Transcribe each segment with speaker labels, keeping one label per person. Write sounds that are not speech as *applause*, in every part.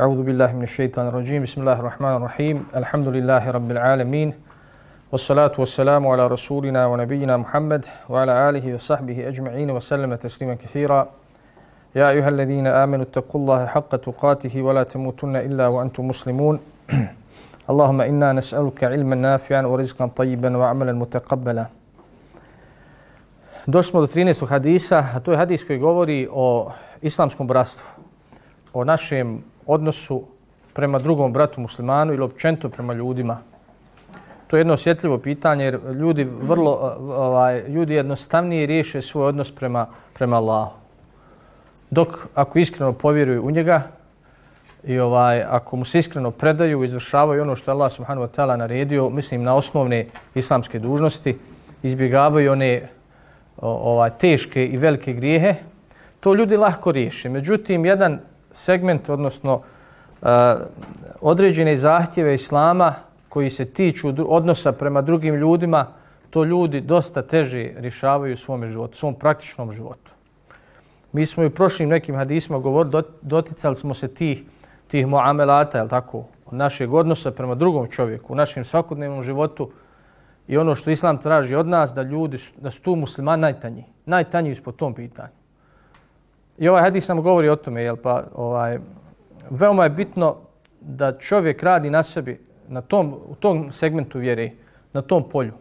Speaker 1: أعوذ بالله من الشيطان الرجيم. بسم الله الرحمن الرحيم. الحمد لله رب العالمين. والصلاة والسلام على رسولنا ونبينا محمد وعلى آله وصحبه أجمعين وسلم تسليما كثيرا. يا أيها الذين آمنوا اتقوا الله حق تقاته ولا تموتن إلا وأنتم مسلمون. *clears throat* اللهم إنا نسألك علما نافعا ورزقا طيبا وعملا متقبلا. Došli smo do 13. hadisa, a to je hadis koji govori o islamskom bratstvu, o našem odnosu prema drugom bratu muslimanu ili općento prema ljudima. To je jedno osjetljivo pitanje jer ljudi vrlo ovaj ljudi jednostavnije riješe svoj odnos prema prema Allahu. Dok ako iskreno povjeruju u njega i ovaj ako mu se iskreno predaju i izvršavaju ono što je Allah subhanahu wa taala naredio, mislim na osnovne islamske dužnosti, izbjegavaju one ovaj teške i velike grijehe, to ljudi lahko riješe. Međutim, jedan segment, odnosno određene zahtjeve islama koji se tiču odnosa prema drugim ljudima, to ljudi dosta teže rješavaju u svom životu, svom praktičnom životu. Mi smo i u prošlim nekim hadisima govorili, doticali smo se tih, tih muamelata, je tako, našeg odnosa prema drugom čovjeku, u našem svakodnevnom životu i ono što Islam traži od nas, da ljudi, da su tu muslimani najtanji, najtanji ispod tom pitanju. I ovaj hadis nam govori o tome, jel pa ovaj, veoma je bitno da čovjek radi na sebi, na tom, u tom segmentu vjere, na tom polju.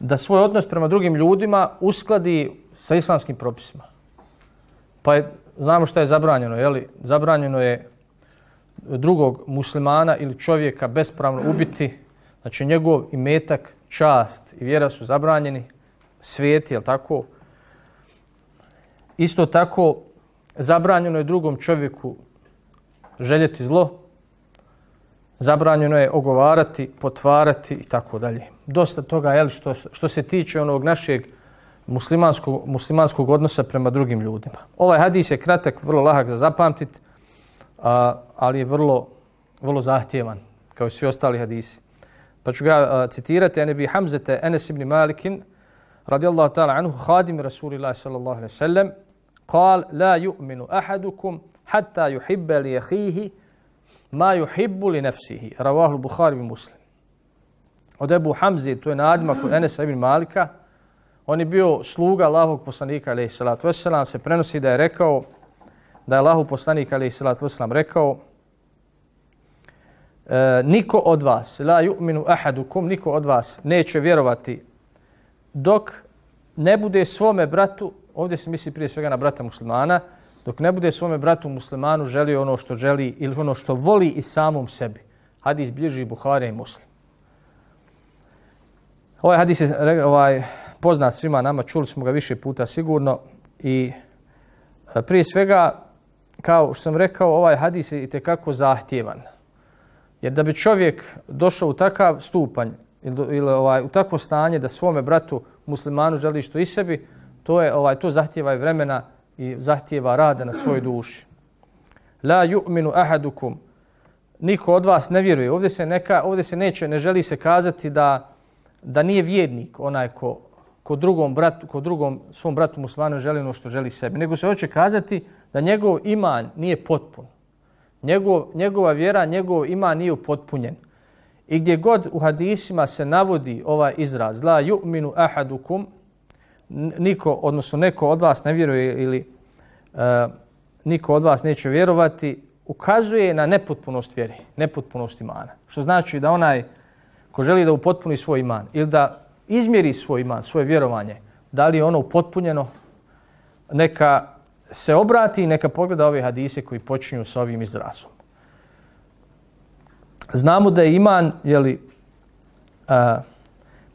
Speaker 1: Da svoj odnos prema drugim ljudima uskladi sa islamskim propisima. Pa je, znamo što je zabranjeno, je li? Zabranjeno je drugog muslimana ili čovjeka bespravno ubiti. Znači njegov imetak, čast i vjera su zabranjeni. Svijet, je tako? Isto tako, zabranjeno je drugom čovjeku željeti zlo, zabranjeno je ogovarati, potvarati i tako dalje. Dosta toga je što, što se tiče onog našeg muslimanskog, muslimanskog odnosa prema drugim ljudima. Ovaj hadis je kratak, vrlo lahak za zapamtiti, a, ali je vrlo, vrlo zahtjevan, kao i svi ostali hadisi. Pa ću ga a, citirati, Enebi Hamzete Enes ibn Malikin, radijallahu ta'ala anhu, hadim Rasulillahi sallallahu alaihi sallam, قال لا يؤمن أحدكم حتى يحب لأخيه ما يحب لنفسه رواه البخاري ومسلم od Ebu Hamzi, to je nadima kod Enesa ibn Malika, on je bio sluga Allahovog poslanika, alaihi salatu wasalam, se prenosi da je rekao, da je Allahov poslanik, alaihi salatu wasalam, rekao, e, niko od vas, la yu'minu ahadukum, niko od vas neće vjerovati dok ne bude svome bratu ovdje se misli prije svega na brata muslimana, dok ne bude svome bratu muslimanu želio ono što želi ili ono što voli i samom sebi. Hadis bliži Buhari i Muslim. Ovaj hadis je ovaj, poznat svima nama, čuli smo ga više puta sigurno i e, prije svega, kao što sam rekao, ovaj hadis je itekako zahtjevan. Jer da bi čovjek došao u takav stupanj ili, ili ovaj, u takvo stanje da svome bratu muslimanu želi što i sebi, to je ovaj to zahtjeva i vremena i zahtjeva rada na svojoj duši. La yu'minu ahadukum niko od vas ne vjeruje. Ovdje se neka ovdje se neće ne želi se kazati da da nije vjernik onaj ko ko drugom bratu ko drugom svom bratu muslimanu želi ono što želi sebi, nego se hoće kazati da njegov iman nije potpun. Njegov, njegova vjera, njegov iman nije upotpunjen. I gdje god u hadisima se navodi ovaj izraz la yu'minu ahadukum niko, odnosno neko od vas ne vjeruje ili uh, niko od vas neće vjerovati, ukazuje na nepotpunost vjere, nepotpunost imana. Što znači da onaj ko želi da upotpuni svoj iman ili da izmjeri svoj iman, svoje vjerovanje, da li je ono upotpunjeno, neka se obrati i neka pogleda ove hadise koji počinju sa ovim izrazom. Znamo da je iman, jeli, uh, e,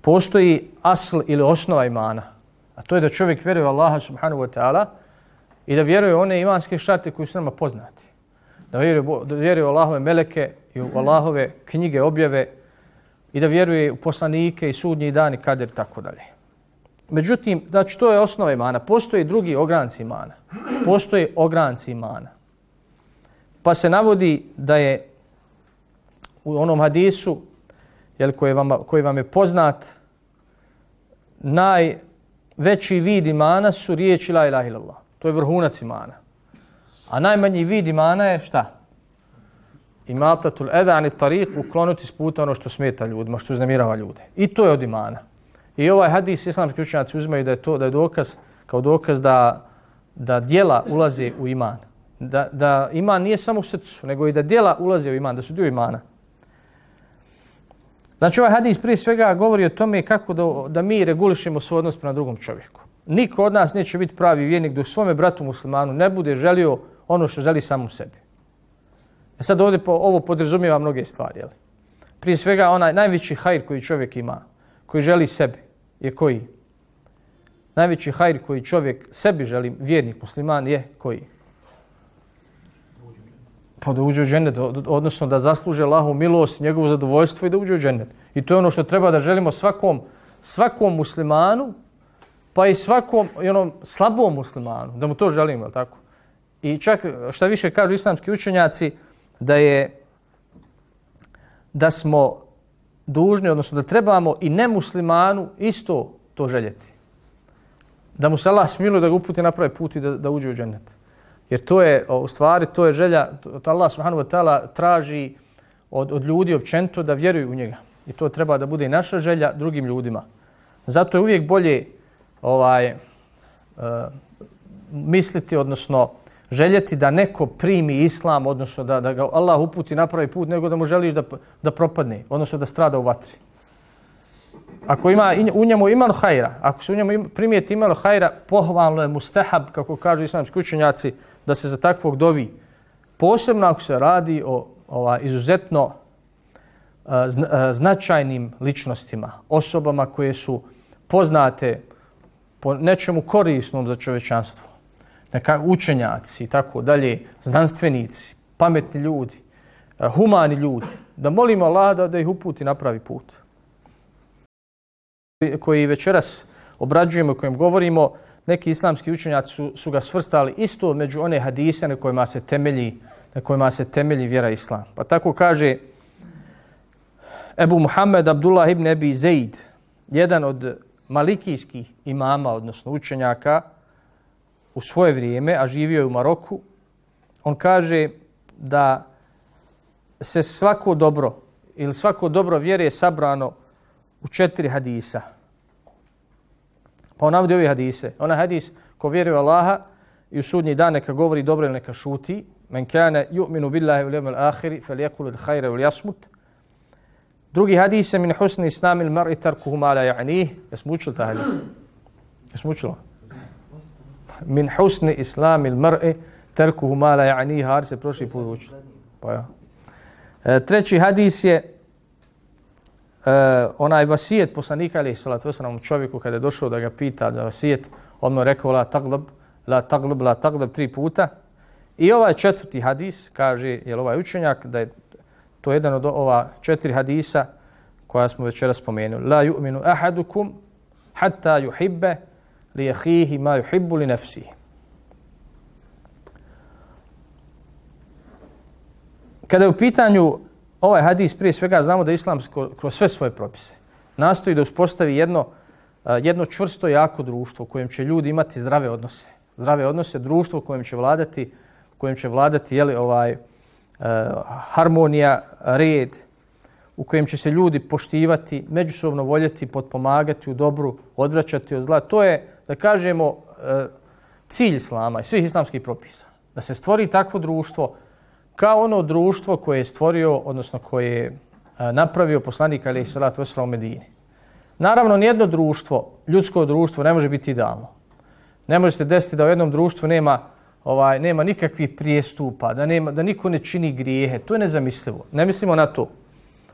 Speaker 1: postoji asl ili osnova imana, A to je da čovjek vjeruje Allaha subhanahu wa ta'ala i da vjeruje one imanske šarte koji su nama poznati. Da vjeruje, da vjeruje Allahove meleke i u Allahove knjige, objave i da vjeruje u poslanike i sudnji dan i kader tako dalje. Međutim, znači to je osnova imana. Postoje drugi ogranci imana. Postoje ogranci imana. Pa se navodi da je u onom hadisu jel, koji, vam, koji vam je poznat naj, veći vid imana su riječi la ilaha illallah. To je vrhunac imana. A najmanji vid imana je šta? Imata tul edani tarik uklonuti s puta ono što smeta ljudima, što uznemirava ljude. I to je od imana. I ovaj hadis islamski učenjaci uzmeju da je to da je dokaz kao dokaz da da djela ulaze u iman. Da, da iman nije samo u srcu, nego i da djela ulaze u iman, da su dio imana. Znači ovaj hadis prije svega govori o tome kako da, da mi regulišemo svoj odnos prema drugom čovjeku. Niko od nas neće biti pravi vjernik dok svome bratu muslimanu ne bude želio ono što želi samom sebi. E sad ovdje po, ovo podrazumijeva mnoge stvari. Jel? Prije svega onaj najveći hajr koji čovjek ima, koji želi sebi, je koji? Najveći hajr koji čovjek sebi želi, vjernik musliman, je koji? Pa da uđe u džennet, odnosno da zasluže Allahu milost, njegovo zadovoljstvo i da uđe u džennet. I to je ono što treba da želimo svakom, svakom muslimanu, pa i svakom i onom slabom muslimanu, da mu to želimo, je tako? I čak šta više kažu islamski učenjaci, da je da smo dužni, odnosno da trebamo i nemuslimanu isto to željeti. Da mu se Allah smiluje da ga uputi na pravi put i da, da uđe u džennet. Jer to je, u stvari, to je želja, to Allah subhanahu wa ta'ala traži od, od ljudi općento da vjeruju u njega. I to treba da bude i naša želja drugim ljudima. Zato je uvijek bolje ovaj uh, misliti, odnosno željeti da neko primi islam, odnosno da, da ga Allah uputi na pravi put, nego da mu želiš da, da propadne, odnosno da strada u vatri. Ako ima u njemu imalo hajra, ako se u njemu primijeti imalo hajra, pohvalno je mustahab, kako kažu islamski učenjaci, da se za takvog dovi. Posebno ako se radi o ova, izuzetno e, e, značajnim ličnostima, osobama koje su poznate po nečemu korisnom za čovečanstvo neka učenjaci i tako dalje, znanstvenici, pametni ljudi, e, humani ljudi, da molimo Allah da, da ih uputi na pravi put. Koji večeras obrađujemo, kojem govorimo, neki islamski učenjaci su, su ga svrstali isto među one hadise na kojima se temelji, na kojima se temelji vjera islam. Pa tako kaže Ebu Muhammed Abdullah ibn Ebi Zaid, jedan od malikijskih imama, odnosno učenjaka, u svoje vrijeme, a živio je u Maroku, on kaže da se svako dobro ili svako dobro vjere je sabrano u četiri hadisa. Pa on navodi ove hadise. Ona hadis ko vjeruje Allaha i u sudnji dan neka govori dobro ili neka šuti. Men kane yu'minu billahi u lijemel l'akhiri fel jekulu l'hajre u ljasmut. Drugi hadis je min husni islamil mar'i tarkuhu mala ja'nih. Jesmo učili ta hadis? Jesmo učili? min husni islami l-mr'i tarku ma la ja'ni har se prošli put učili. Pa ja. E, treći hadis je e, onaj vasijet poslanika ali salatu wasalam čovjeku kada je došao da ga pita da vasijet odmah rekao la taglab la taglab la taglab tri puta i ovaj četvrti hadis kaže je ovaj učenjak da je to jedan od ova četiri hadisa koja smo večera spomenuli la yu'minu ahadukum hatta yuhibbe li akhihi ma yuhibbu li nafsihi. Kada je u pitanju ovaj hadis, prije svega znamo da Islam kroz sve svoje propise nastoji da uspostavi jedno, jedno čvrsto jako društvo u kojem će ljudi imati zdrave odnose. Zdrave odnose, društvo u kojem će vladati, u kojem će vladati jeli, ovaj, eh, harmonija, red, u kojem će se ljudi poštivati, međusobno voljeti, potpomagati u dobru, odvraćati od zla. To je da kažemo, eh, cilj islama i svih islamskih propisa. Da se stvori takvo društvo kao ono društvo koje je stvorio, odnosno koje je napravio poslanik Ali Salatu Vesela u Medini. Naravno, nijedno društvo, ljudsko društvo, ne može biti idealno. Ne može se desiti da u jednom društvu nema ovaj nema nikakvih prijestupa, da nema da niko ne čini grijehe. To je nezamislivo. Ne mislimo na to.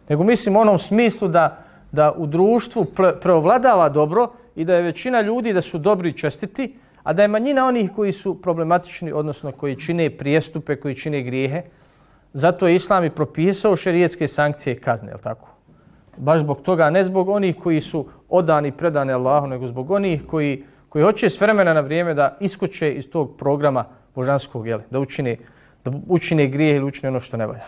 Speaker 1: Nego mislimo u onom smislu da da u društvu preovladava dobro i da je većina ljudi da su dobri i čestiti, a da je manjina onih koji su problematični, odnosno koji čine prijestupe, koji čine grijehe. Zato je Islam i propisao šerijetske sankcije i kazne, je tako? Baš zbog toga, ne zbog onih koji su odani predani Allahu, nego zbog onih koji, koji hoće s vremena na vrijeme da iskoče iz tog programa božanskog, jel? da učine, da učine grijehe ili učine ono što ne valja.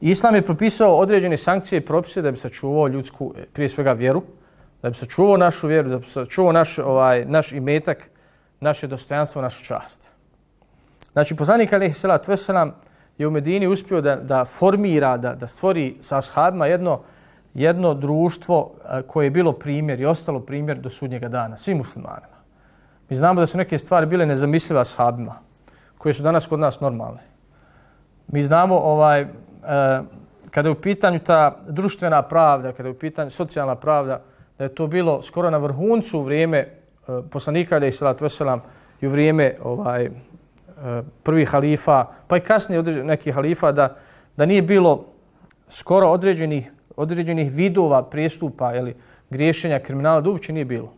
Speaker 1: Islam je propisao određene sankcije i propise da bi sačuvao ljudsku, prije svega, vjeru, da bi sačuvao našu vjeru, da bi sačuvao naš, ovaj, naš imetak, naše dostojanstvo, našu čast. Znači, poslanik Ali Salat Veselam je u Medini uspio da, da formira, da, da stvori sa ashabima jedno, jedno društvo eh, koje je bilo primjer i ostalo primjer do sudnjega dana, svim muslimanima. Mi znamo da su neke stvari bile nezamislive ashabima, koje su danas kod nas normalne. Mi znamo ovaj, e, kada je u pitanju ta društvena pravda, kada je u pitanju socijalna pravda, da je to bilo skoro na vrhuncu u vrijeme Eh, poslanika alejhi salatu vesselam i u vrijeme ovaj, eh, prvi prvih halifa, pa i kasnije nekih halifa, da, da nije bilo skoro određenih, određenih vidova prijestupa ili griješenja kriminala, da uopće nije bilo.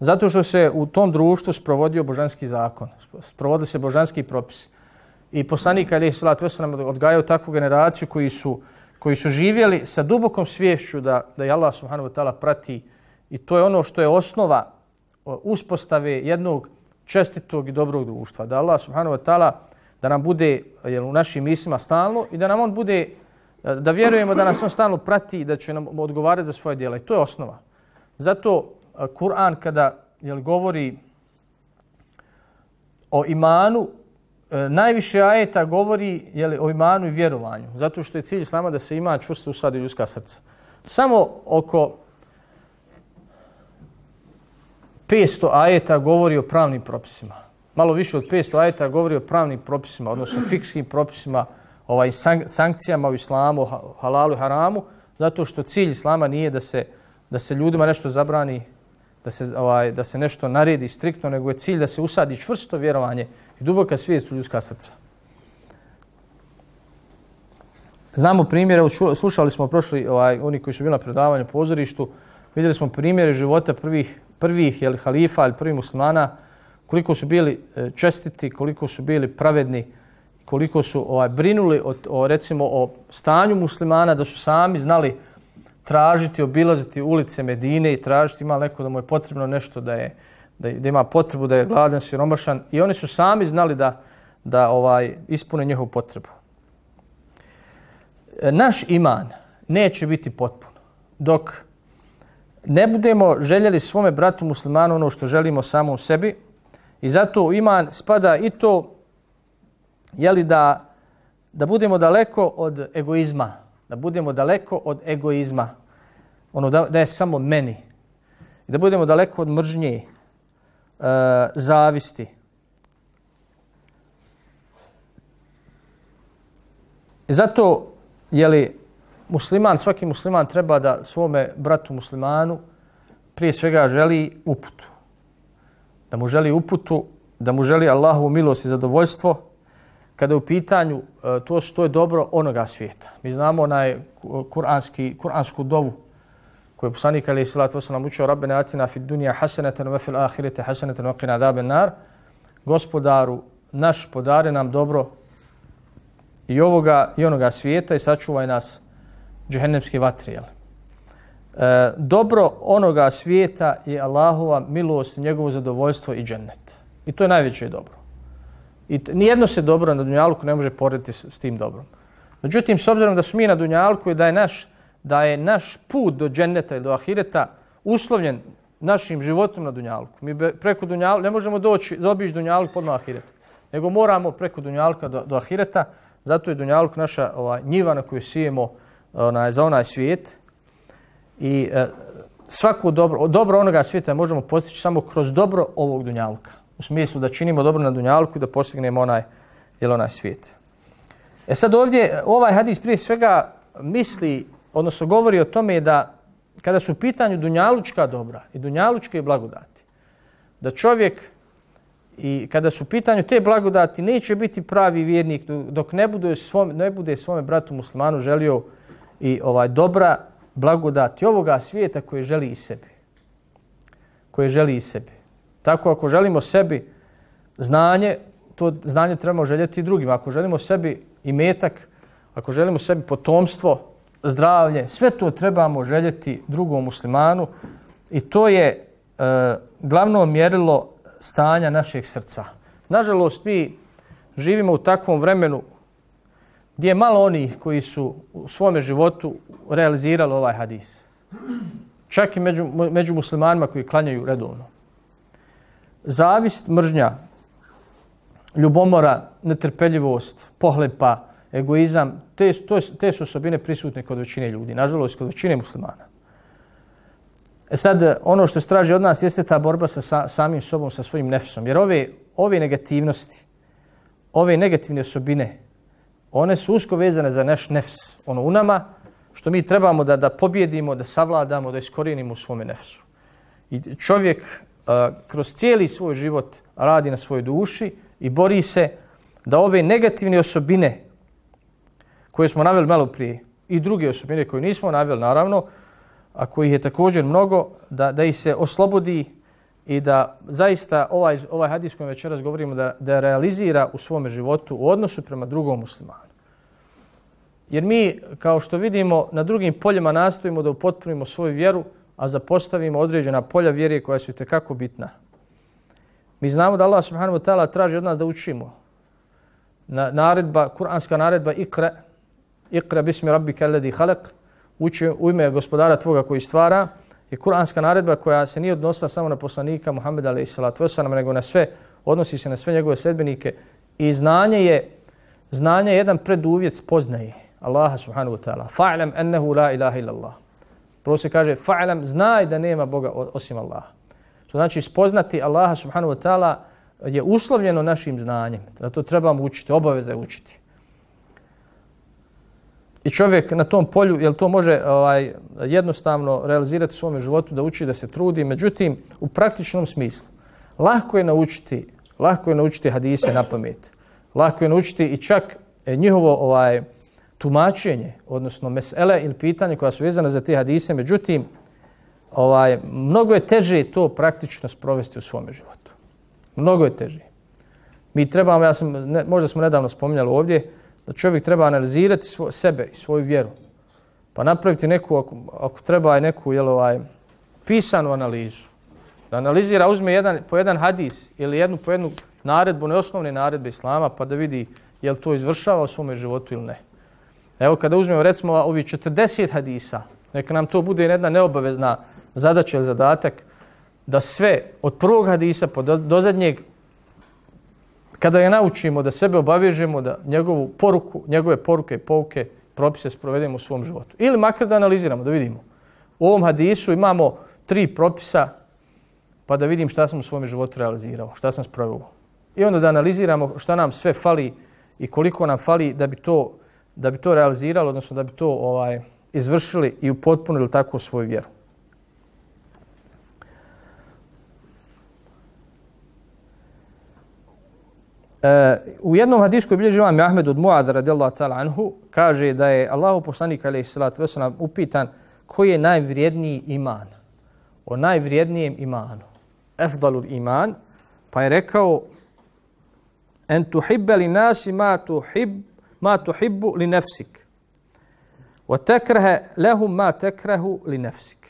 Speaker 1: Zato što se u tom društvu sprovodio božanski zakon, sprovodili se božanski propis. I poslanik Ali Salat Veselam odgajao takvu generaciju koji su koji su živjeli sa dubokom svješću da, da je Allah subhanahu wa ta'ala prati i to je ono što je osnova uspostave jednog čestitog i dobrog društva. Da Allah subhanahu wa ta'ala da nam bude jel, u našim mislima stalno i da nam on bude, e, da vjerujemo da nas on stalno prati i da će nam odgovarati za svoje djela. I to je osnova. Zato e, Kur'an kada jel, govori o imanu, e, najviše ajeta govori jel, o imanu i vjerovanju, zato što je cilj islama da se ima čvrsto usadi ljudska srca. Samo oko 500 ajeta govori o pravnim propisima. Malo više od 500 ajeta govori o pravnim propisima, odnosno fikskim propisima, ovaj sankcijama u islamu, halalu i haramu, zato što cilj islama nije da se, da se ljudima nešto zabrani, da se, ovaj, da se nešto naredi striktno, nego je cilj da se usadi čvrsto vjerovanje i duboka svijest u ljudska srca. Znamo primjere, slušali smo prošli, ovaj, oni koji su bili na predavanju pozorištu, vidjeli smo primjere života prvih, prvih jeli, halifa ili prvih muslimana, koliko su bili e, čestiti, koliko su bili pravedni, koliko su ovaj, brinuli o, o, recimo, o stanju muslimana, da su sami znali tražiti, obilaziti ulice Medine i tražiti ima neko da mu je potrebno nešto da je da, da ima potrebu da je gladan, siromašan i oni su sami znali da da ovaj ispune njihovu potrebu. E, naš iman neće biti potpun dok ne budemo željeli svome bratu muslimanu ono što želimo samom sebi i zato u iman spada i to jeli da, da budemo daleko od egoizma, da budemo daleko od egoizma, ono da, da je samo meni, i da budemo daleko od mržnje, e, zavisti. Zato je li musliman, svaki musliman treba da svome bratu muslimanu prije svega želi uputu. Da mu želi uputu, da mu želi Allahovu milost i zadovoljstvo kada je u pitanju e, to što je dobro onoga svijeta. Mi znamo onaj kuranski, kuransku dovu koji je poslanik alaih sallatu wasalam učio Rabbena atina fi dunija hasanatan wa fil ahirete hasanatan wa qina adaben nar. Gospodaru, naš podare nam dobro i ovoga i onoga svijeta i sačuvaj nas džehennemske vatre. Jel? E, dobro onoga svijeta je Allahova milost, njegovo zadovoljstvo i džennet. I to je najveće dobro. I nijedno se dobro na Dunjalku ne može porediti s, s tim dobrom. Međutim, s obzirom da su mi na Dunjalku i da je naš da je naš put do dženneta ili do ahireta uslovljen našim životom na Dunjalku. Mi preko Dunjalka ne možemo doći, zaobići Dunjalku podno ahireta, nego moramo preko Dunjalka do, do ahireta. Zato je Dunjaluk naša ova, njiva na koju sijemo onaj, za onaj svijet. I e, svako dobro, dobro onoga svijeta možemo postići samo kroz dobro ovog Dunjaluka. U smislu da činimo dobro na Dunjalku i da postignemo onaj, jel, onaj svijet. E sad ovdje, ovaj hadis prije svega misli odnosno govori o tome da kada su u pitanju dunjalučka dobra i dunjalučke blagodati, da čovjek i kada su u pitanju te blagodati neće biti pravi vjernik dok ne bude svom, ne bude svome bratu muslimanu želio i ovaj dobra blagodati ovoga svijeta koje želi i sebi. Koje želi i sebi. Tako ako želimo sebi znanje, to znanje trebamo željeti i drugima. Ako želimo sebi i metak, ako želimo sebi potomstvo, zdravlje, sve to trebamo željeti drugom muslimanu i to je e, glavno mjerilo stanja našeg srca. Nažalost, mi živimo u takvom vremenu gdje je malo onih koji su u svome životu realizirali ovaj hadis. Čak i među, među muslimanima koji klanjaju redovno. Zavist, mržnja, ljubomora, netrpeljivost, pohlepa egoizam, te, to, te su osobine prisutne kod većine ljudi, nažalost kod većine muslimana. E sad, ono što straži od nas jeste ta borba sa, sa samim sobom, sa svojim nefsom. Jer ove, ove negativnosti, ove negativne osobine, one su usko vezane za naš nefs, ono u nama, što mi trebamo da da pobjedimo, da savladamo, da iskorijenimo u svome nefsu. I čovjek uh, kroz cijeli svoj život radi na svojoj duši i bori se da ove negativne osobine koje smo naveli malo prije i druge osobine koje nismo naveli, naravno, a kojih je također mnogo, da, da ih se oslobodi i da zaista ovaj, ovaj hadis kojim večeras govorimo da, da realizira u svome životu u odnosu prema drugom muslimanu. Jer mi, kao što vidimo, na drugim poljima nastojimo da upotpunimo svoju vjeru, a zapostavimo određena polja vjere koja su tekako bitna. Mi znamo da Allah subhanahu wa ta'ala traži od nas da učimo. Na, naredba, kuranska naredba ikra, ikra bismi rabbika alladhi khalaq, uči u ime gospodara tvoga koji stvara, je kuranska naredba koja se nije odnosila samo na poslanika Muhammeda alaihi salatu wasalam, nego na sve, odnosi se na sve njegove sedbenike i znanje je, znanje je jedan preduvjet spoznaje. Allaha subhanahu wa ta'ala. Fa'lam annahu la ilaha illallah. Prvo se kaže fa'lam znaj da nema Boga osim Allaha. Što znači spoznati Allaha subhanahu wa ta'ala je uslovljeno našim znanjem. Zato trebamo učiti, obaveza je učiti. I čovjek na tom polju, jel to može ovaj jednostavno realizirati u svom životu da uči da se trudi, međutim u praktičnom smislu lako je naučiti, lako je naučiti hadise na pamet. Lako je naučiti i čak e, njihovo ovaj tumačenje, odnosno mesele ili pitanje koja su vezana za te hadise, međutim, ovaj, mnogo je teže to praktično sprovesti u svom životu. Mnogo je teže. Mi trebamo, ja sam, ne, možda smo nedavno spominjali ovdje, da čovjek treba analizirati svo, sebe i svoju vjeru. Pa napraviti neku, ako, ako treba, neku jel, ovaj, pisanu analizu. Da analizira, uzme jedan, po jedan hadis ili jednu po jednu naredbu, neosnovne naredbe Islama, pa da vidi je li to izvršava u svome životu ili ne. Evo kada uzmemo recimo ovi 40 hadisa, neka nam to bude jedna neobavezna zadaća ili zadatak, da sve od prvog hadisa po do, do zadnjeg, kada je naučimo da sebe obavežemo, da njegovu poruku, njegove poruke i pouke, propise sprovedemo u svom životu. Ili makar da analiziramo, da vidimo. U ovom hadisu imamo tri propisa, pa da vidim šta sam u svom životu realizirao, šta sam sproveo. I onda da analiziramo šta nam sve fali i koliko nam fali da bi to da bi to realizirali, odnosno da bi to ovaj izvršili i upotpunili tako svoju vjeru. E, u jednom hadisku je bilježi imam Ahmed od Muad radijallahu ta'ala anhu, kaže da je Allahu poslanik alaihi salatu wasalam upitan koji je najvrijedniji iman. O najvrijednijem imanu. Efdalul iman. Pa je rekao en tuhibbe li nasi ma tuhib ma tuhibbu li nefsik. Wa tekrahe lehum ma tekrahu li nefsik.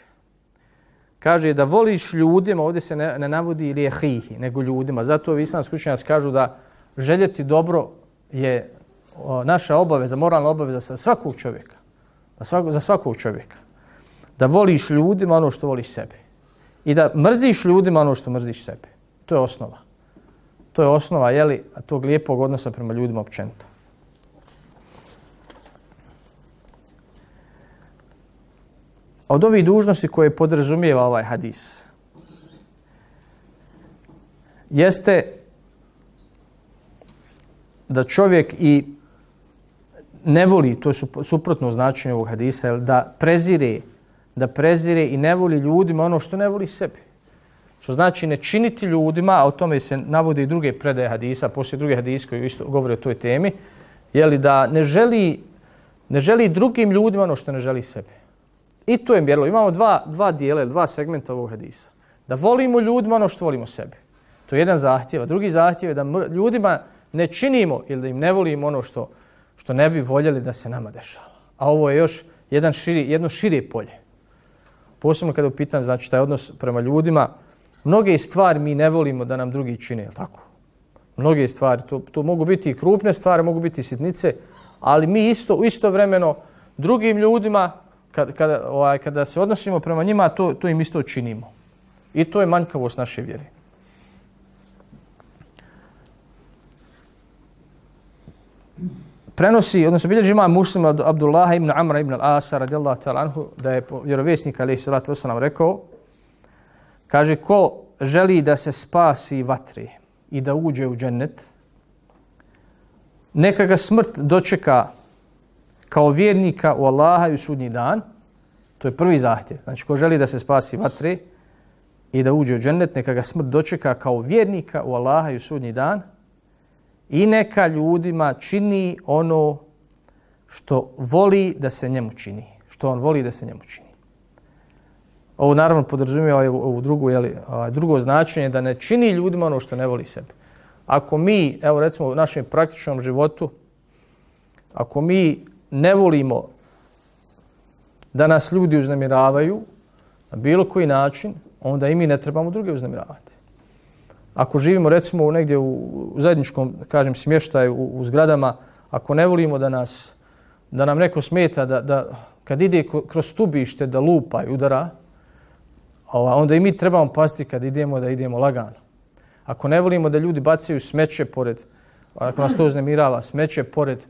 Speaker 1: Kaže da voliš ljudima, ovdje se ne, ne navodi ili je hihi, nego ljudima. Zato ovi islamski učenjaci kažu da željeti dobro je o, naša obaveza, moralna obaveza za svakog čovjeka. Za svakog, za svakog čovjeka. Da voliš ljudima ono što voliš sebe. I da mrziš ljudima ono što mrziš sebe. To je osnova. To je osnova, jeli, tog lijepog odnosa prema ljudima općenito. od ovih dužnosti koje podrazumijeva ovaj hadis jeste da čovjek i ne voli, to je suprotno značenje ovog hadisa, da prezire, da prezire i ne voli ljudima ono što ne voli sebi. Što znači ne činiti ljudima, a o tome se navode i druge predaje hadisa, poslije druge hadise koji isto govore o toj temi, je li da ne želi, ne želi drugim ljudima ono što ne želi sebi. I to je mjerilo. Imamo dva, dva dijela, dva segmenta ovog hadisa. Da volimo ljudima ono što volimo sebi. To je jedan zahtjev. A drugi zahtjev je da ljudima ne činimo ili da im ne volimo ono što, što ne bi voljeli da se nama dešava. A ovo je još jedan širi, jedno šire polje. Posebno kada upitam, znači, taj odnos prema ljudima, mnoge stvari mi ne volimo da nam drugi čine, je tako? Mnoge stvari, to, to mogu biti i krupne stvari, mogu biti i sitnice, ali mi isto, isto vremeno drugim ljudima kada, kada, ovaj, kada se odnosimo prema njima, to, to im isto činimo. I to je manjkavost naše vjere. Prenosi, odnosno bilježi ima muslim od Abdullaha ibn Amra ibn al-Asa radijallahu ta'ala anhu, da je vjerovjesnik alaih salatu wasalam rekao, kaže, ko želi da se spasi vatri i da uđe u džennet, neka ga smrt dočeka kao vjernika u Allaha i u sudnji dan, to je prvi zahtjev. Znači, ko želi da se spasi vatri i da uđe u džennet, neka ga smrt dočeka kao vjernika u Allaha i u sudnji dan, i neka ljudima čini ono što voli da se njemu čini. Što on voli da se njemu čini. Ovo naravno podrazumijeva ovaj, ovu drugu, jeli, drugo značenje da ne čini ljudima ono što ne voli sebe. Ako mi, evo recimo u našem praktičnom životu, ako mi ne volimo da nas ljudi uznemiravaju na bilo koji način, onda i mi ne trebamo druge uznemiravati ako živimo recimo u negdje u, zajedničkom kažem smještaju u, u zgradama ako ne volimo da nas da nam neko smeta da, da kad ide kroz stubište da lupa i udara onda i mi trebamo pasti kad idemo da idemo lagano. Ako ne volimo da ljudi bacaju smeće pored ako nas to uznemirava smeće pored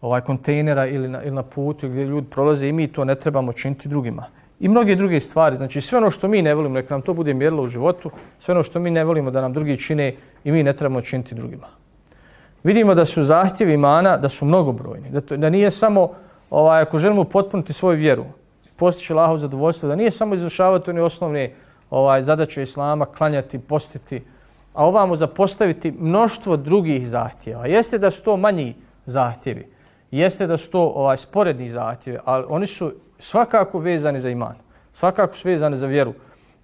Speaker 1: ovaj kontejnera ili na, ili na putu gdje ljudi prolaze i mi to ne trebamo činiti drugima i mnoge druge stvari. Znači sve ono što mi ne volimo, neka nam to bude mjerilo u životu, sve ono što mi ne volimo da nam drugi čine i mi ne trebamo činiti drugima. Vidimo da su zahtjevi imana, da su mnogobrojni. Da, to, da nije samo, ovaj, ako želimo potpuniti svoju vjeru, postići lahov zadovoljstvo, da nije samo izvršavati one osnovne ovaj, zadaće Islama, klanjati, postiti, a ovamo zapostaviti mnoštvo drugih zahtjeva. Jeste da su to manji zahtjevi, jeste da su to ovaj, sporedni zahtjevi, ali oni su svakako vezani za iman, svakako su vezani za vjeru.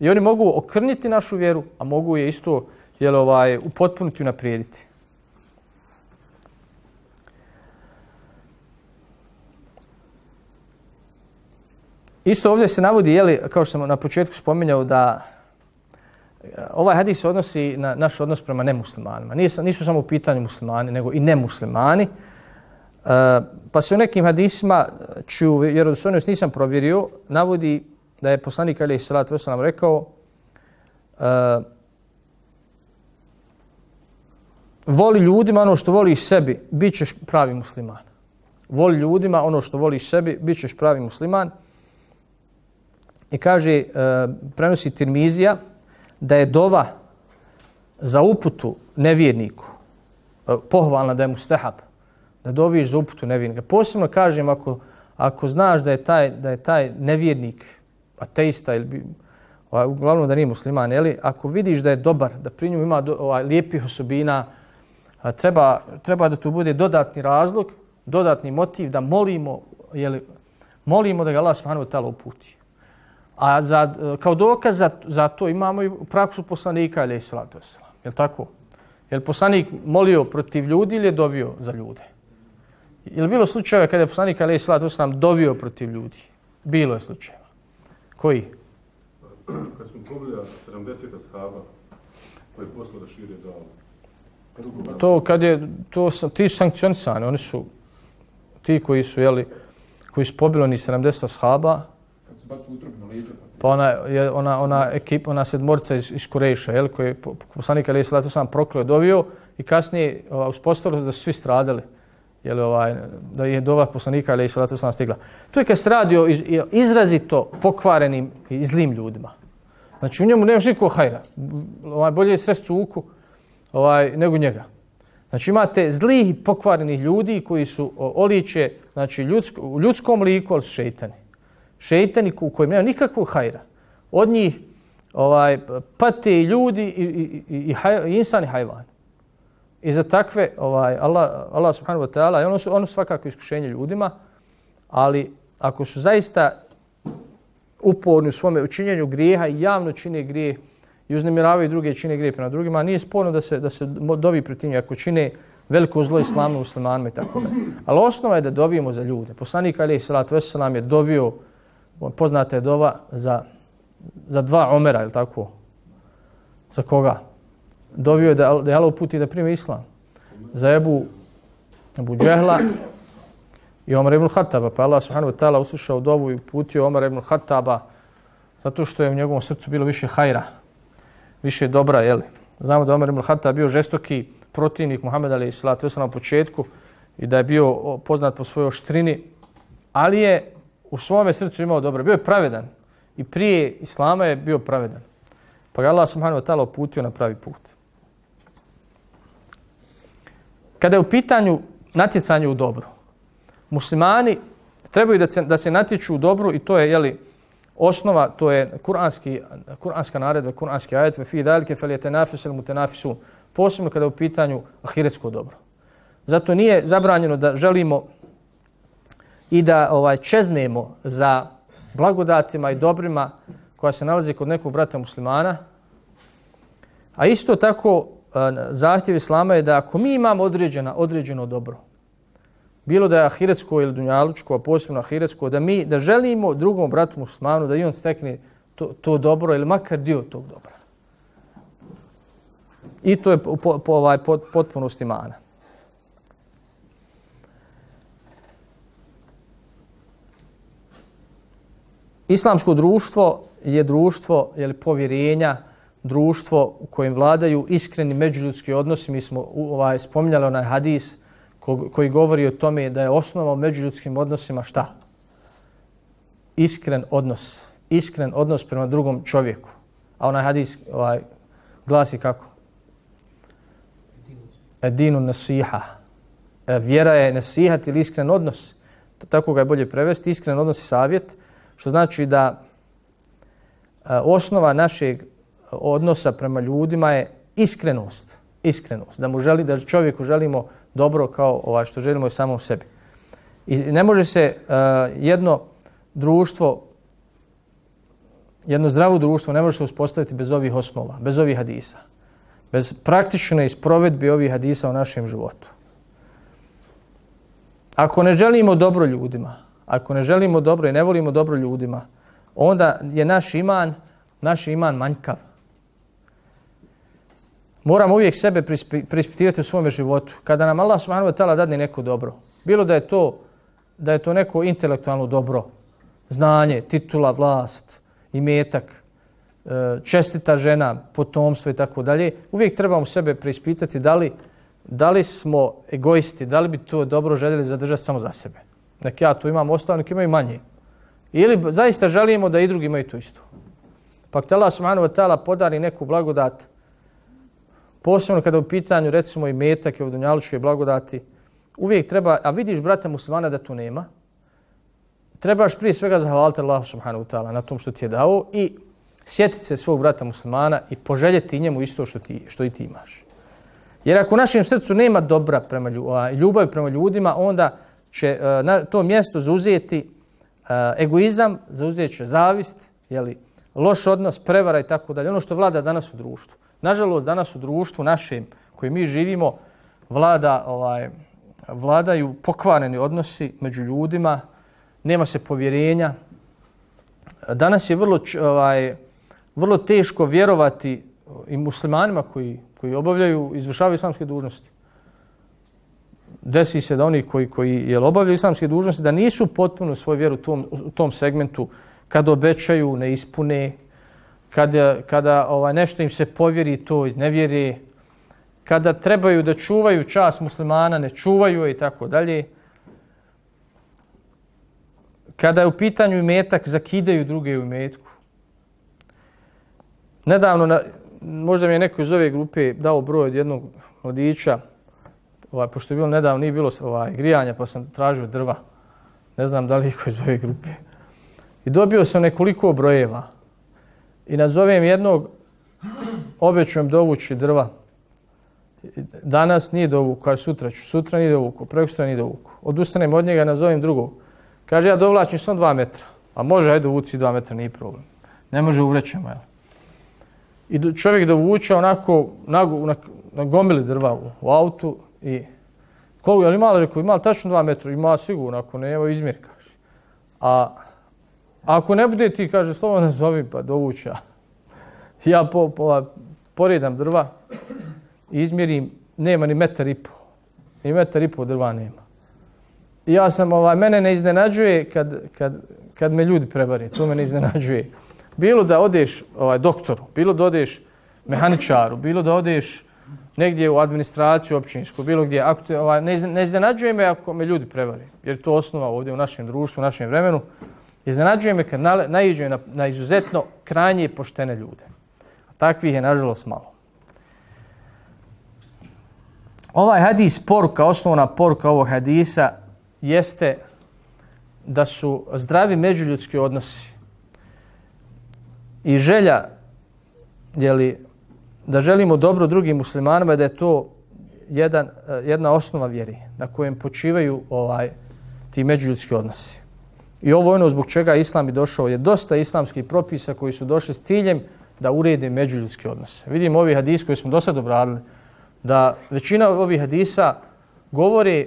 Speaker 1: I oni mogu okrniti našu vjeru, a mogu je isto jel, ovaj, upotpuniti i naprijediti. Isto ovdje se navodi, jeli, kao što sam na početku spominjao, da eh, ovaj hadis se odnosi na naš odnos prema nemuslimanima. Nisu, nisu samo u pitanju muslimani, nego i nemuslimani. Uh, E, pa se u nekim hadisima, čiju vjerodostojnost nisam provjerio, navodi da je poslanik Ali Salat Veselam rekao uh, voli ljudima ono što voliš sebi, bit ćeš pravi musliman. Voli ljudima ono što voliš sebi, bit ćeš pravi musliman. I kaže, uh, prenosi Tirmizija, da je dova za uputu nevjerniku, uh, pohvalna da je mu stehab, da doviš za uputu nevjernika. Posebno kažem ako, ako znaš da je taj, da je taj nevjernik, ateista ili ovaj, uglavnom da nije musliman, jeli, ako vidiš da je dobar, da pri njemu ima do, ovaj, lijepih osobina, a, treba, treba da tu bude dodatni razlog, dodatni motiv da molimo, jeli, molimo da ga Allah subhanahu ta'ala uputi. A za, kao dokaz za, za to imamo i praksu poslanika, ali je salatu wasalam. Je li tako? Je li poslanik molio protiv ljudi ili je dovio za ljude? Je li bilo slučajeva kada je poslanik Ali Islat Uslam dovio protiv ljudi? Bilo je slučajeva. Koji?
Speaker 2: Kad smo pobili 70 ashaba koji je poslao da šire davu.
Speaker 1: To kad je, to, ti su sankcionisani, oni su ti koji su, jeli, koji su pobili ni 70 ashaba.
Speaker 2: Kad se bacili utrbi na leđa.
Speaker 1: Pa ona, je, ona, ona ekipa, ona sedmorca iz, iz Kureša, jel, koji je poslanik Ali Islat Uslam prokleo dovio i kasnije uspostavilo da su svi stradali je ovaj, da je dova poslanika ali salatu sam stigla. To je kad se radi o izrazito pokvarenim i zlim ljudima. Znači u njemu nemaš nikog hajra. Ovaj, bolje je srest uku ovaj, nego njega. Znači imate zlih i pokvarenih ljudi koji su oliče znači, ljudsko, u ljudskom liku, ali su šeitani. Šeitani u kojim nema nikakvog hajra. Od njih ovaj, pate ljudi i, i, i, i, i insani hajvani. I za takve, ovaj, Allah, Allah subhanahu wa ta'ala, ono su, ono su svakako iskušenje ljudima, ali ako su zaista uporni u svome učinjenju grijeha i javno čine grije i uznemiravaju druge čine grije prema drugima, nije sporno da se, da se dovi protiv njih ako čine veliko zlo islamu muslimanima i tako da. Ali osnova je da dovijemo za ljude. Poslanik Ali Salat Veselam je dovio, poznata je dova za, za dva omera, je tako? Za koga? Dovio je da, da je Allah uputi da primi islam. Za Ebu, Ebu Džehla i Omar ibn Khattaba. Pa Allah subhanahu wa ta'ala uslušao dovu i uputio Omar ibn Khattaba zato što je u njegovom srcu bilo više hajra, više dobra, jeli. Znamo da Omar ibn Khattab bio žestoki protivnik Muhammeda ali i na početku i da je bio poznat po svojoj oštrini, ali je u svome srcu imao dobro. Bio je pravedan i prije Islama je bio pravedan. Pa ga Allah subhanahu wa ta'ala uputio na pravi put. Kada je u pitanju natjecanje u dobro, muslimani trebaju da se, da se natječu u dobru i to je, jeli, osnova, to je kuranski, kuranska naredba, kuranski ajet, ve fi dalike fel yetanafis al mutanafisun, posebno kada je u pitanju ahiretsko dobro. Zato nije zabranjeno da želimo i da ovaj čeznemo za blagodatima i dobrima koja se nalazi kod nekog brata muslimana. A isto tako zahtjev islama je da ako mi imamo određena, određeno dobro, bilo da je ahiretsko ili dunjalučko, a posebno ahiretsko, da mi da želimo drugom bratu muslimanu da i on stekne to, to dobro ili makar dio tog dobra. I to je po, po, ovaj po, potpunost imana. Islamsko društvo je društvo je li povjerenja, društvo u kojem vladaju iskreni međuljudski odnosi. Mi smo ovaj spominjali onaj hadis koji govori o tome da je osnova u međuljudskim odnosima šta? Iskren odnos. Iskren odnos prema drugom čovjeku. A onaj hadis ovaj, glasi kako? Edinu nasiha. E, vjera je nasihat ili iskren odnos. Tako ga je bolje prevesti. Iskren odnos i savjet. Što znači da e, osnova našeg odnosa prema ljudima je iskrenost. Iskrenost. Da mu želi, da čovjeku želimo dobro kao ovaj što želimo i samom sebi. I ne može se uh, jedno društvo, jedno zdravo društvo ne može se uspostaviti bez ovih osnova, bez ovih hadisa. Bez praktične isprovedbe ovih hadisa u našem životu. Ako ne želimo dobro ljudima, ako ne želimo dobro i ne volimo dobro ljudima, onda je naš iman, naš iman manjkav. Moramo uvijek sebe prispitivati u svom životu. Kada nam Allah subhanahu wa ta'ala dadne neko dobro, bilo da je to da je to neko intelektualno dobro, znanje, titula, vlast, imetak, e, čestita žena, potomstvo i tako dalje, uvijek trebamo sebe preispitati da li, da li smo egoisti, da li bi to dobro željeli zadržati samo za sebe. Nek ja to imam, ostalo nek imaju manje. Ili zaista želimo da i drugi imaju to isto. Pa kada Allah subhanahu wa ta'ala podari neku blagodat, Posebno kada u pitanju, recimo, i metak i ovdunjalučke blagodati, uvijek treba, a vidiš brata muslimana da tu nema, trebaš prije svega zahvaliti Allahu subhanahu ta'ala na tom što ti je dao i sjetiti se svog brata muslimana i poželjeti njemu isto što, ti, što i ti imaš. Jer ako u našem srcu nema dobra prema ljubav prema ljudima, onda će uh, na to mjesto zauzeti uh, egoizam, zauzeti će zavist, jeli, loš odnos, prevara i tako dalje. Ono što vlada danas u društvu. Nažalost, danas u društvu našem koji mi živimo vlada, ovaj, vladaju pokvareni odnosi među ljudima, nema se povjerenja. Danas je vrlo, ovaj, vrlo teško vjerovati uh, i muslimanima koji, koji obavljaju, izvršavaju islamske dužnosti. Desi se da oni koji, koji je obavljaju islamske dužnosti da nisu potpuno svoj vjeru u tom, u tom segmentu kad obećaju, ne ispune, kada, kada ovaj, nešto im se povjeri to iz nevjeri, kada trebaju da čuvaju čas muslimana, ne čuvaju i tako dalje. Kada je u pitanju imetak, zakidaju druge u imetku. Nedavno, na, možda mi je neko iz ove grupe dao broj od jednog mladića, ovaj, pošto je bilo nedavno, nije bilo ovaj, grijanja, pa sam tražio drva. Ne znam da li je iz ove grupe. I dobio sam nekoliko brojeva i nazovem jednog, obećujem dovući drva. Danas nije dovuku, kaže sutra ću, sutra nije dovuku, preko sutra nije dovuku. Odustanem od njega, nazovem drugog. Kaže, ja dovlačim samo dva metra. A može, ajde vuci dva metra, nije problem. Ne može uvrećemo, jel? I čovjek dovuče onako na, na, na gomili drva u, u autu i koliko, jel li malo rekao, ima tačno dva metra? Ima sigurno, ako ne, evo izmjer, kaže. A Ako ne bude ti, kaže, slovo ne zovi, pa dovuća. Ja po, po, poredam drva i izmjerim, nema ni metar i po. I metar i po drva nema. I ja sam, ovaj, mene ne iznenađuje kad, kad, kad me ljudi prevare, To me ne iznenađuje. Bilo da odeš ovaj, doktoru, bilo da odeš mehaničaru, bilo da odeš negdje u administraciju općinsku, bilo gdje, ako te, ovaj, ne, iznenađuje me ako me ljudi prevare, jer to osnova ovdje u našem društvu, u našem vremenu, iznenađuje me kad na, naiđuje na, na izuzetno krajnje i poštene ljude. A takvih je, nažalost, malo. Ovaj hadis, poruka, osnovna poruka ovog hadisa, jeste da su zdravi međuljudski odnosi i želja jeli, da želimo dobro drugim muslimanima da je to jedan, eh, jedna osnova vjeri na kojem počivaju ovaj ti međuljudski odnosi. I ovo je ono zbog čega islam je došao. Je dosta islamskih propisa koji su došli s ciljem da urede međuljudske odnose. Vidimo ovi hadis koji smo do sada obradili, da većina ovih hadisa govori e,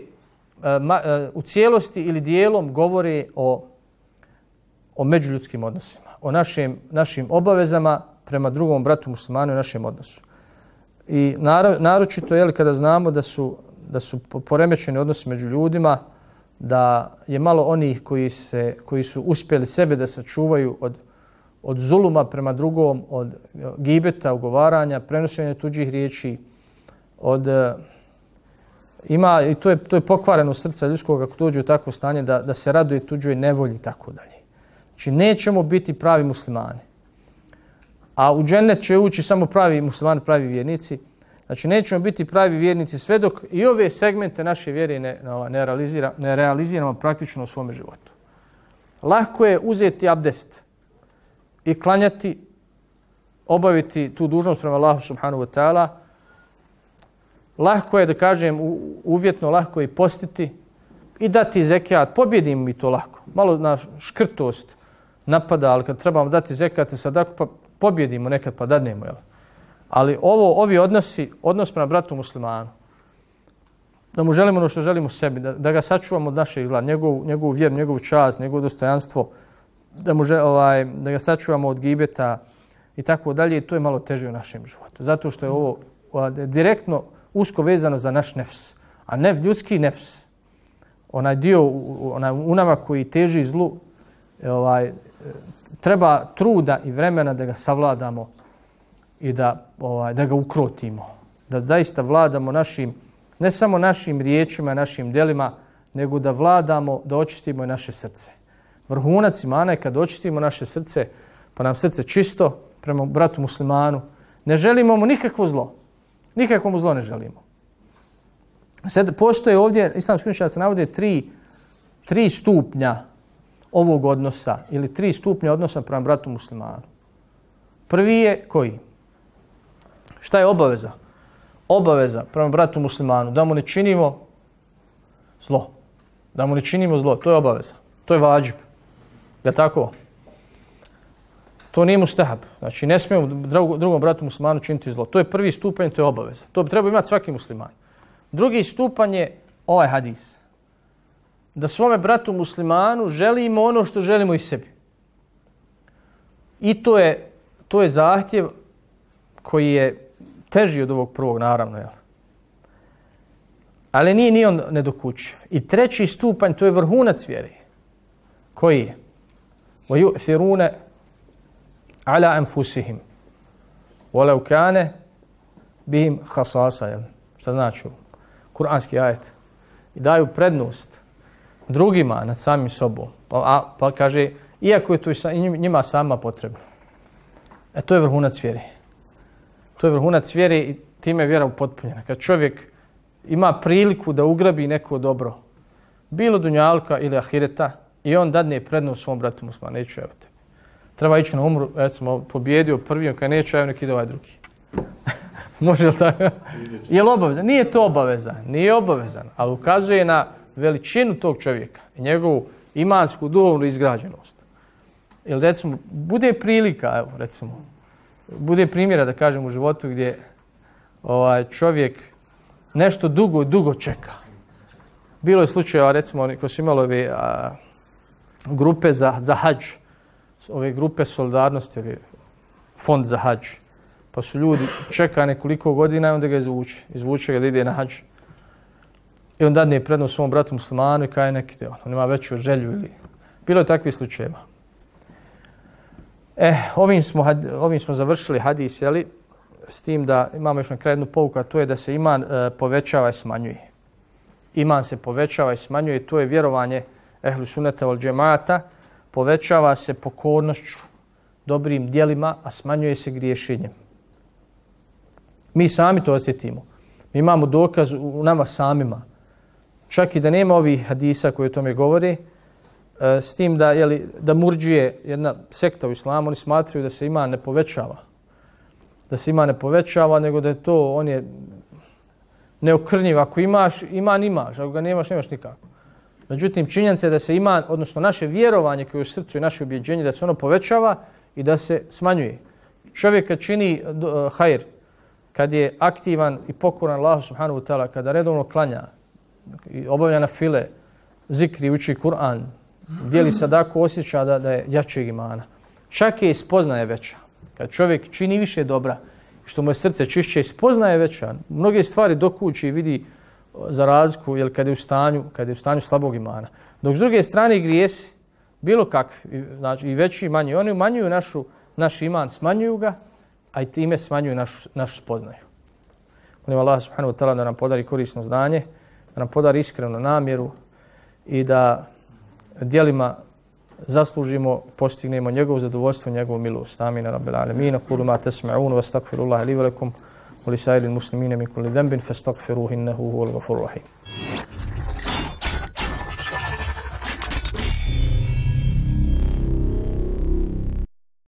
Speaker 1: e, u cijelosti ili dijelom govori o, o međuljudskim odnosima, o našim, našim obavezama prema drugom bratu muslimanu i našem odnosu. I naročito je kada znamo da su, da su poremećeni odnosi među ljudima, da je malo onih koji, se, koji su uspjeli sebe da sačuvaju od, od zuluma prema drugom, od e, gibeta, ugovaranja, prenošenja tuđih riječi, od e, ima i to je to je pokvareno srce ljudskog ako dođe u takvo stanje da da se raduje tuđoj nevolji i tako dalje. Znači nećemo biti pravi muslimani. A u džennet će ući samo pravi muslimani, pravi vjernici. Znači nećemo biti pravi vjernici sve dok i ove segmente naše vjere ne, ne, realizira, ne realiziramo praktično u svom životu. Lahko je uzeti abdest i klanjati, obaviti tu dužnost prema Allahu subhanahu wa ta'ala, Lahko je da kažem uvjetno, lahko je postiti i dati zekijat. Pobjedim mi to lako. Malo na škrtost napada, ali kad trebamo dati zekijat i sadaku, pa pobjedimo nekad pa dadnemo. Jel? Ali ovo, ovi odnosi, odnos prema bratu muslimanu, da mu želimo ono što želimo sebi, da, da ga sačuvamo od naše izgleda, njegov, njegovu vjeru, njegovu čast, njegovo dostojanstvo, da, mu žel, ovaj, da ga sačuvamo od gibeta i tako dalje, to je malo teže u našem životu. Zato što je ovo direktno usko vezano za naš nefs. A ne ljudski nefs, onaj dio onaj u nama koji teži zlu, ovaj, treba truda i vremena da ga savladamo i da, ovaj, da ga ukrotimo. Da zaista vladamo našim, ne samo našim riječima, našim delima, nego da vladamo, da očistimo i naše srce. Vrhunac imana je kad očistimo naše srce, pa nam srce čisto prema bratu muslimanu, ne želimo mu nikakvo zlo. Nikakvo mu zlo ne želimo. Sad postoje ovdje, islamski učenjaci se navode tri, tri stupnja ovog odnosa ili tri stupnja odnosa prema bratu muslimanu. Prvi je koji? Šta je obaveza? Obaveza prema bratu muslimanu da mu ne činimo zlo. Da mu ne činimo zlo, to je obaveza. To je vađib. Je tako? To nije mustahab. Znači, ne smijemo drugom bratu muslimanu činiti zlo. To je prvi stupanj, to je obaveza. To bi trebao imati svaki musliman. Drugi stupanj je ovaj hadis. Da svome bratu muslimanu želimo ono što želimo i sebi. I to je, to je zahtjev koji je teži od ovog prvog, naravno. Jel? Ali nije ni on nedokućiv. I treći stupanj, to je vrhunac vjeri. Koji je? وَيُؤْثِرُونَ ala anfusihim. Walau kane bihim khasasa. Šta znači? Kur'anski ajet. I daju prednost drugima nad samim sobom. Pa, a, pa kaže, iako je to i njima sama potrebno. E to je vrhunac vjere. To je vrhunac vjere i time je vjera upotpunjena. Kad čovjek ima priliku da ugrabi neko dobro, bilo dunjalka ili ahireta, i on dadne prednost svom bratu muslimu, neću evo te treba ići na umru, recimo, pobjedio prvi, kada neće, evo nek ide ovaj drugi. *laughs* Može li tako? Je li obavezan? Nije to obavezan. Nije obavezan, ali ukazuje na veličinu tog čovjeka i njegovu imansku, duhovnu izgrađenost. Ili recimo, bude prilika, evo, recimo, bude primjera da kažem u životu gdje ovaj čovjek nešto dugo, dugo čeka. Bilo je slučajeva, recimo, ko su imali ove a, grupe za, za hađ, ove grupe solidarnosti, ove fond za hađ. Pa su ljudi čeka nekoliko godina i onda ga izvuče. Izvuče ga da ide na hađ. I onda dadne prednost svom bratu muslimanu i kaj neki te, ono, on ima veću želju ili... Bilo je takvih slučajeva. Eh, ovim smo, ovim smo završili hadis, jeli? s tim da imamo još na kraju jednu pouku, to je da se iman e, povećava i smanjuje. Iman se povećava i smanjuje, to je vjerovanje ehlu suneta vol džemata, povećava se pokornošću, dobrim dijelima, a smanjuje se griješenjem. Mi sami to osjetimo. Mi imamo dokaz u nama samima. Čak i da nema ovih hadisa koji o tome govore, E, s tim da, jeli, da murđuje jedna sekta u islamu, oni smatraju da se ima ne povećava. Da se ima ne povećava, nego da je to, on je neokrnjiv. Ako imaš, iman imaš, ako ga nemaš, nemaš nikako. Međutim, činjenica je da se ima, odnosno naše vjerovanje koje je u srcu i naše ubjeđenje, da se ono povećava i da se smanjuje. Čovjek kad čini uh, hajr, kad je aktivan i pokoran Allahu subhanahu wa ta'ala, kada redovno klanja i obavlja na file, zikri, uči Kur'an, dijeli sadaku, osjeća da, da je jačeg imana. Čak je ispoznaje veća. Kad čovjek čini više dobra, što mu je srce čišće, ispoznaje veća. Mnoge stvari dokući i vidi za razliku, jer kad je u stanju, kad je u stanju slabog imana. Dok s druge strane grijesi, bilo kakvi, znači i veći i manji, oni umanjuju našu, naš iman, smanjuju ga, a i time smanjuju našu, našu spoznaju. Molim Allah subhanahu wa ta'ala da nam podari korisno znanje, da nam podari iskrenu namjeru i da dijelima zaslužimo, postignemo njegovo zadovoljstvo, njegovu milost. Amin. Rabbil alamin. Kulu ma tasma'un wa astaghfirullaha li velikum, wa li sa'ilil muslimina min kulli dhanbin fastaghfiruhu innahu huwal ghafurur rahim.